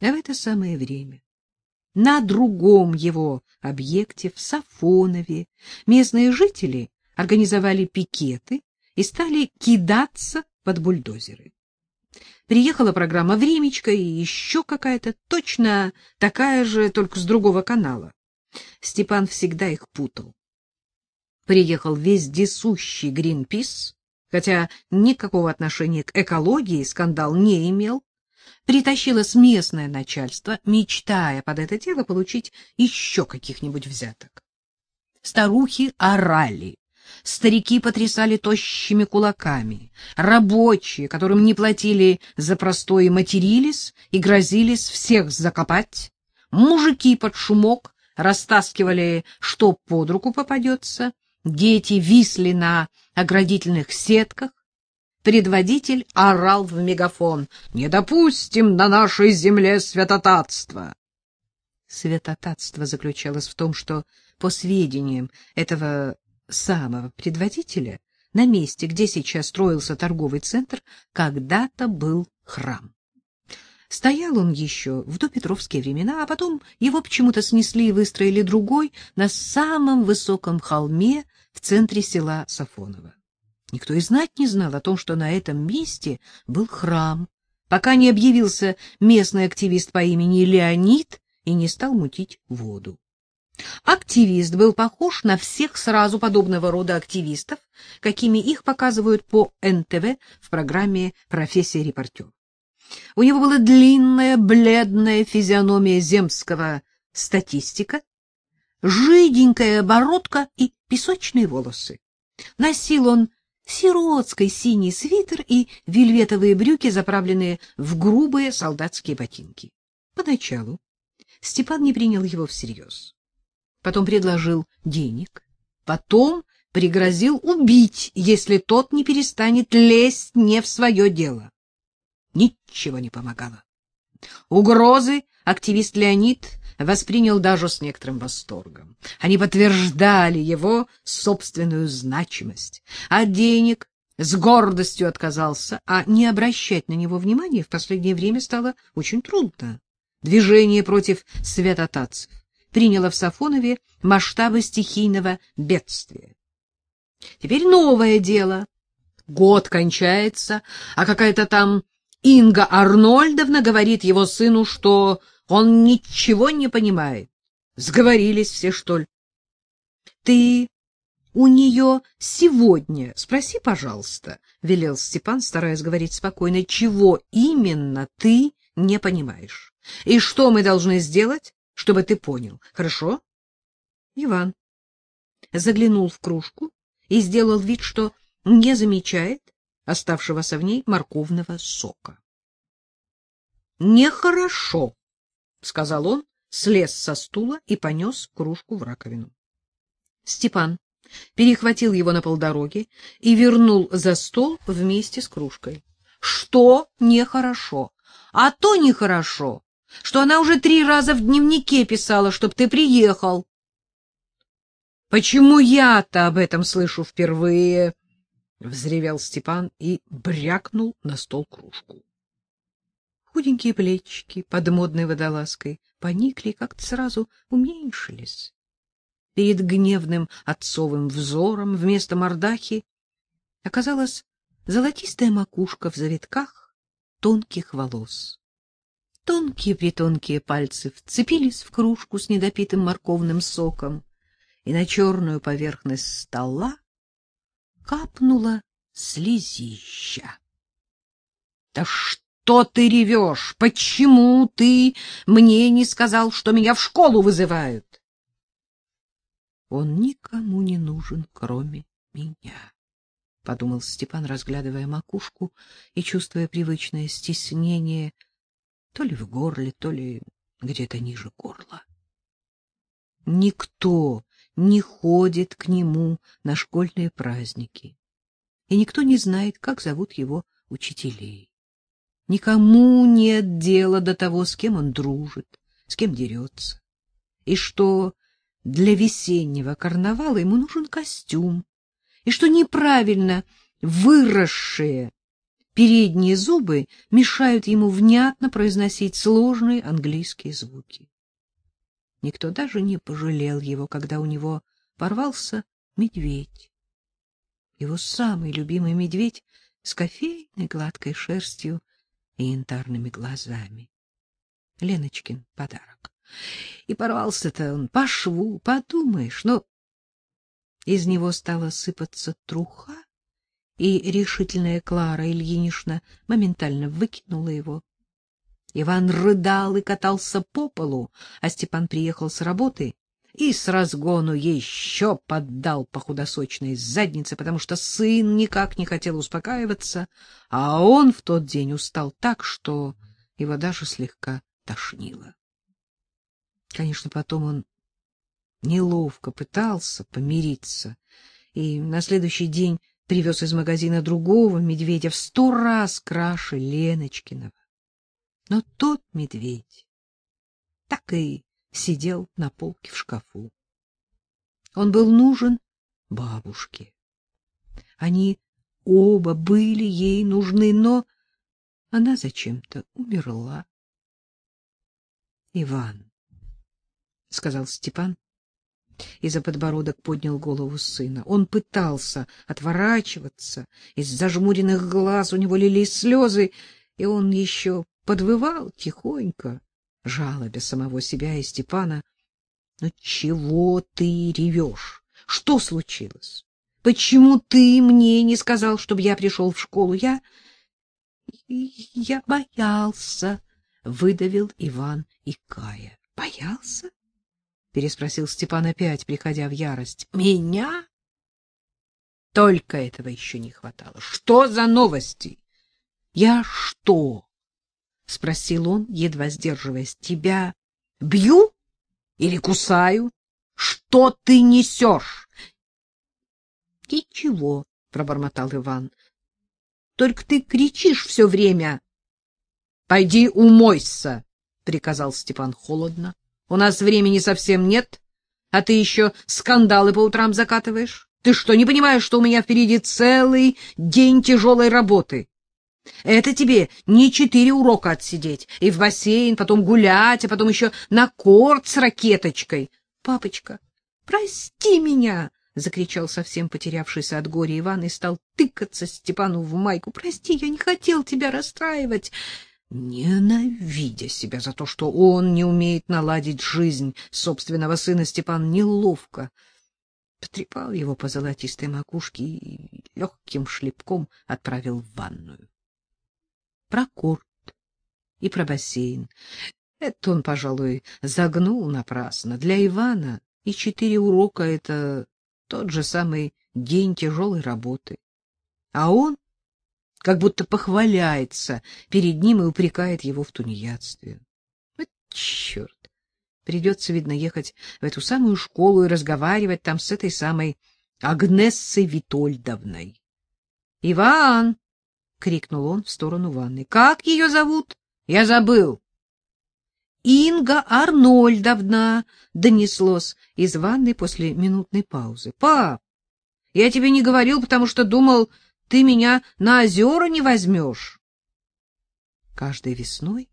А в это самое время на другом его объекте, в Сафонове, местные жители организовали пикеты и стали кидаться под бульдозеры. Приехала программа «Времечко» и еще какая-то точно такая же, только с другого канала. Степан всегда их путал. Приехал вездесущий Гринпис, хотя никакого отношения к экологии скандал не имел, притащилось местное начальство, мечтая под это дело получить еще каких-нибудь взяток. Старухи орали, старики потрясали тощими кулаками, рабочие, которым не платили за простое, матерились и грозились всех закопать, мужики под шумок растаскивали, что под руку попадется, дети висли на оградительных сетках, Предводитель орал в мегафон. «Не допустим на нашей земле святотатства!» Святотатство заключалось в том, что, по сведениям этого самого предводителя, на месте, где сейчас строился торговый центр, когда-то был храм. Стоял он еще в допетровские времена, а потом его почему-то снесли и выстроили другой на самом высоком холме в центре села Сафоново. Никто и знать не знал о том, что на этом месте был храм, пока не объявился местный активист по имени Леонид и не стал мутить воду. Активист был похож на всех сразу подобного рода активистов, какими их показывают по НТВ в программе «Профессия репортер». У него была длинная, бледная физиономия земского статистика, жиденькая бородка и песочные волосы. Носил он сиротской синий свитер и вельветовые брюки, заправленные в грубые солдатские ботинки. Поначалу Степан не принял его всерьез. Потом предложил денег, потом пригрозил убить, если тот не перестанет лезть не в свое дело. Ничего не помогало. Угрозы активист Леонид воспринял даже с некоторым восторгом. Они подтверждали его собственную значимость. А денег с гордостью отказался, а не обращать на него внимания в последнее время стало очень трудно. Движение против святотатцев приняло в Сафонове масштабы стихийного бедствия. Теперь новое дело. Год кончается, а какая-то там Инга Арнольдовна говорит его сыну, что он ничего не понимает. Сговорились все, что ли? Ты у нее сегодня спроси, пожалуйста, — велел Степан, стараясь говорить спокойно, — чего именно ты не понимаешь? И что мы должны сделать, чтобы ты понял? Хорошо? Иван заглянул в кружку и сделал вид, что не замечает оставшегося в ней морковного сока. Нехорошо, — сказал он, слез со стула и понес кружку в раковину. Степан перехватил его на полдороги и вернул за стол вместе с кружкой. — Что нехорошо? А то нехорошо, что она уже три раза в дневнике писала, чтоб ты приехал. — Почему я-то об этом слышу впервые? — взревел Степан и брякнул на стол кружку. Худенькие плечики под модной водолазкой поникли и как-то сразу уменьшились. Перед гневным отцовым взором вместо мордахи оказалась золотистая макушка в завитках тонких волос. Тонкие-притонкие пальцы вцепились в кружку с недопитым морковным соком, и на черную поверхность стола капнула слезища. — Да что? Что ты ревешь? Почему ты мне не сказал, что меня в школу вызывают? Он никому не нужен, кроме меня, — подумал Степан, разглядывая макушку и чувствуя привычное стеснение то ли в горле, то ли где-то ниже горла. Никто не ходит к нему на школьные праздники, и никто не знает, как зовут его учителей. Никому нет дела до того, с кем он дружит, с кем дерется. И что для весеннего карнавала ему нужен костюм, и что неправильно выросшие передние зубы мешают ему внятно произносить сложные английские звуки. Никто даже не пожалел его, когда у него порвался медведь. Его самый любимый медведь с кофейной гладкой шерстью и янтарными глазами. Леночкин подарок. И порвался-то он по шву, подумаешь, но из него стала сыпаться труха, и решительная Клара Ильинична моментально выкинула его. Иван рыдал и катался по полу, а Степан приехал с работы и с разгону еще поддал по худосочной заднице, потому что сын никак не хотел успокаиваться, а он в тот день устал так, что его даже слегка тошнило. Конечно, потом он неловко пытался помириться, и на следующий день привез из магазина другого медведя в сто раз краше Леночкиного. Но тот медведь так и сидел на полке в шкафу. Он был нужен бабушке. Они оба были ей нужны, но она зачем-то умерла. — Иван, — сказал Степан, и за подбородок поднял голову сына. Он пытался отворачиваться, из зажмуренных глаз у него лились слезы, и он еще подвывал тихонько, жалобя самого себя и Степана. — Ну чего ты ревешь? Что случилось? Почему ты мне не сказал, чтобы я пришел в школу? Я... я боялся, — выдавил Иван и Кая. — Боялся? — переспросил Степан опять, приходя в ярость. — Меня? Только этого еще не хватало. Что за новости? — Я что? — спросил он, едва сдерживаясь. — Тебя бью или кусаю? Что ты несешь? — Ничего, — пробормотал Иван. — Только ты кричишь все время. — Пойди умойся, — приказал Степан холодно. У нас времени совсем нет, а ты еще скандалы по утрам закатываешь. Ты что, не понимаешь, что у меня впереди целый день тяжелой работы? Это тебе не четыре урока отсидеть, и в бассейн, потом гулять, а потом еще на корт с ракеточкой. Папочка, прости меня! — закричал совсем потерявшийся от горя Иван и стал тыкаться Степану в майку. — Прости, я не хотел тебя расстраивать ненавидя себя за то, что он не умеет наладить жизнь собственного сына, Степан неловко потрепал его по золотистой макушке и легким шлепком отправил в ванную. Про корт и про бассейн. Это он, пожалуй, загнул напрасно. Для Ивана и четыре урока — это тот же самый день тяжелой работы. А он как будто похваляется перед ним и упрекает его в тунеядстве. Вот черт! Придется, видно, ехать в эту самую школу и разговаривать там с этой самой Агнессой Витольдовной. — Иван! — крикнул он в сторону ванной. — Как ее зовут? Я забыл. — Инга Арнольдовна! — донеслось из ванной после минутной паузы. — Пап, я тебе не говорил, потому что думал ты меня на озера не возьмешь. Каждой весной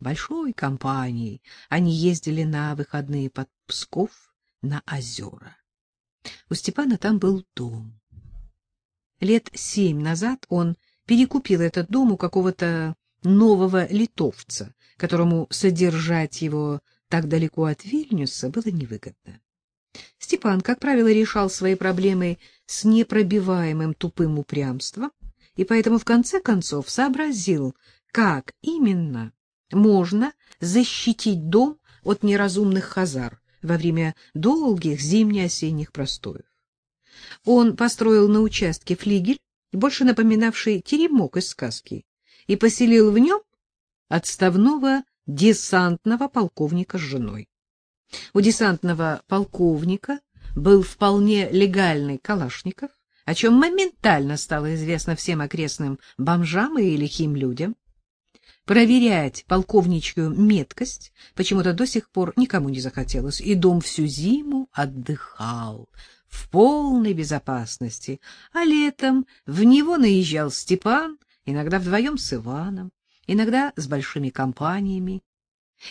большой компанией они ездили на выходные под Псков на озера. У Степана там был дом. Лет семь назад он перекупил этот дом у какого-то нового литовца, которому содержать его так далеко от Вильнюса было невыгодно. Степан, как правило, решал свои проблемы с непробиваемым тупым упрямством, и поэтому в конце концов сообразил, как именно можно защитить дом от неразумных хазар во время долгих зимне-осенних простоев. Он построил на участке флигель, больше напоминавший теремок из сказки, и поселил в нем отставного десантного полковника с женой. У десантного полковника был вполне легальный Калашников, о чем моментально стало известно всем окрестным бомжам и лихим людям. Проверять полковничью меткость почему-то до сих пор никому не захотелось, и дом всю зиму отдыхал в полной безопасности, а летом в него наезжал Степан иногда вдвоем с Иваном, иногда с большими компаниями.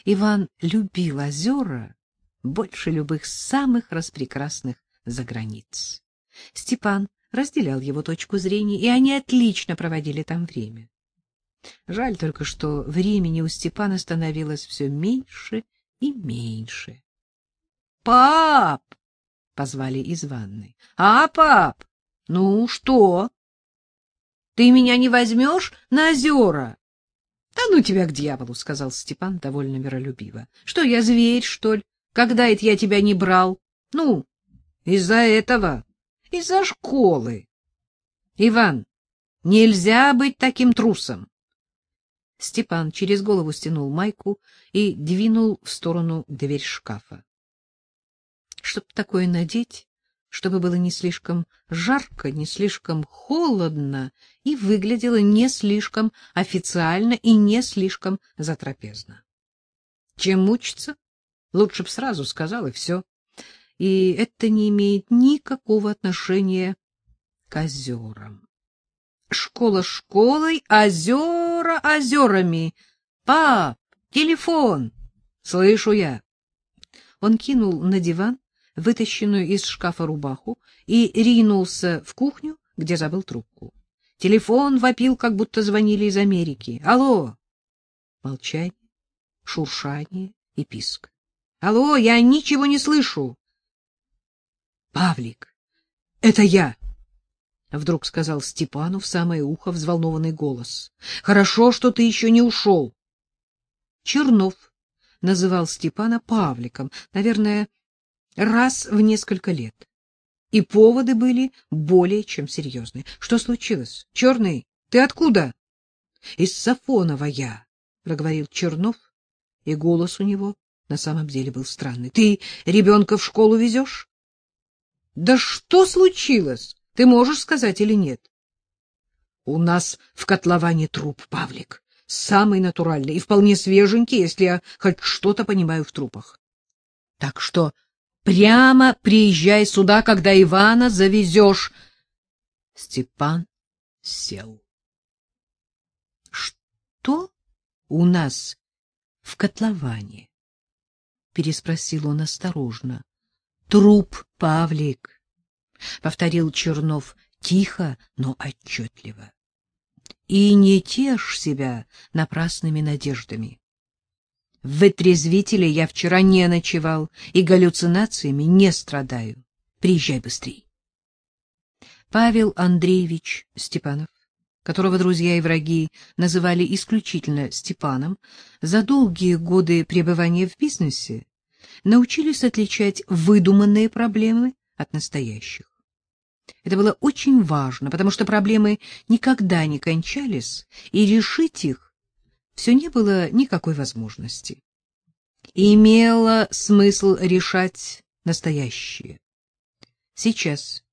Иван любил озера больше любых самых распрекрасных заграниц. Степан разделял его точку зрения, и они отлично проводили там время. Жаль только, что времени у Степана становилось все меньше и меньше. — Пап! — позвали из ванной. — А, пап, ну что? Ты меня не возьмешь на озера? — Да ну тебя к дьяволу, — сказал Степан довольно миролюбиво. — Что, я зверь, что ли? Когда это я тебя не брал? Ну, из-за этого, из-за школы. Иван, нельзя быть таким трусом. Степан через голову стянул майку и двинул в сторону дверь шкафа. Чтоб такое надеть, чтобы было не слишком жарко, не слишком холодно и выглядело не слишком официально и не слишком затрапезно. Чем мучиться? Лучше б сразу сказал, и все. И это не имеет никакого отношения к озерам. Школа школой, озера озерами. Пап, телефон! Слышу я. Он кинул на диван вытащенную из шкафа рубаху и ринулся в кухню, где забыл трубку. Телефон вопил, как будто звонили из Америки. Алло! Молчание, шуршание и писк. Алло, я ничего не слышу. Павлик, это я. Вдруг сказал Степану в самое ухо взволнованный голос. Хорошо, что ты еще не ушел. Чернов называл Степана Павликом, наверное, раз в несколько лет. И поводы были более чем серьезные. Что случилось? Черный, ты откуда? Из Сафонова я, проговорил Чернов, и голос у него на самом деле был странный. Ты ребенка в школу везешь? Да что случилось? Ты можешь сказать или нет? У нас в котловане труп, Павлик. Самый натуральный и вполне свеженький, если я хоть что-то понимаю в трупах. Так что прямо приезжай сюда, когда Ивана завезешь. Степан сел. Что у нас в котловане? переспросил он осторожно. Труп, Павлик, повторил Чернов тихо, но отчетливо. И не тешь себя напрасными надеждами. В вытрезвителе я вчера не ночевал и галлюцинациями не страдаю. Приезжай быстрей. Павел Андреевич Степанов, которого друзья и враги называли исключительно Степаном, за долгие годы пребывания в бизнесе научились отличать выдуманные проблемы от настоящих. Это было очень важно, потому что проблемы никогда не кончались, и решить их все не было никакой возможности. И имело смысл решать настоящие. Сейчас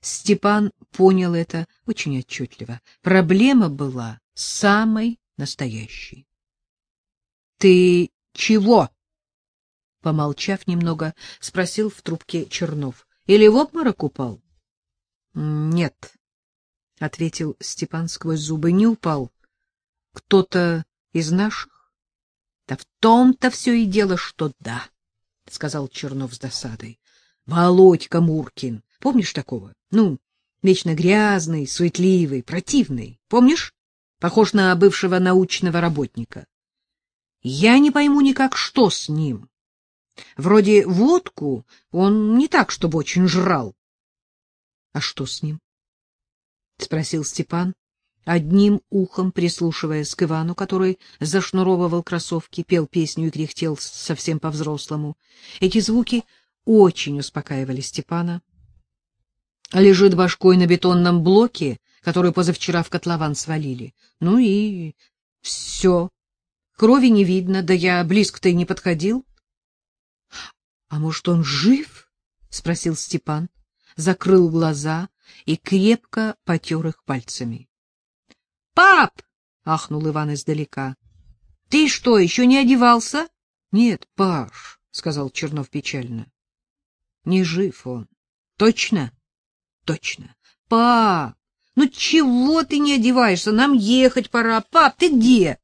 Степан понял это очень отчетливо. Проблема была самой настоящей. — Ты чего? Помолчав немного, спросил в трубке Чернов. — Или в обморок упал? — Нет, — ответил Степан сквозь зубы, — не упал. — Кто-то из наших? — Да в том-то все и дело, что да, — сказал Чернов с досадой. — Володька Муркин, помнишь такого? Ну, вечно грязный, суетливый, противный. Помнишь? Похож на бывшего научного работника. Я не пойму никак, что с ним. Вроде водку он не так, чтобы очень жрал. — А что с ним? — спросил Степан, одним ухом прислушиваясь к Ивану, который зашнуровывал кроссовки, пел песню и кряхтел совсем по-взрослому. Эти звуки очень успокаивали Степана. Лежит башкой на бетонном блоке, который позавчера в котлован свалили. Ну и все. Крови не видно, да я близко-то и не подходил. — А может, он жив? — спросил Степан, закрыл глаза и крепко потер их пальцами. — Пап! — ахнул Иван издалека. — Ты что, еще не одевался? — Нет, Паш, — сказал Чернов печально. — Не жив он. — Точно? — Точно. — Пап, Ну чего ты не одеваешься? Нам ехать пора. Пап, ты где?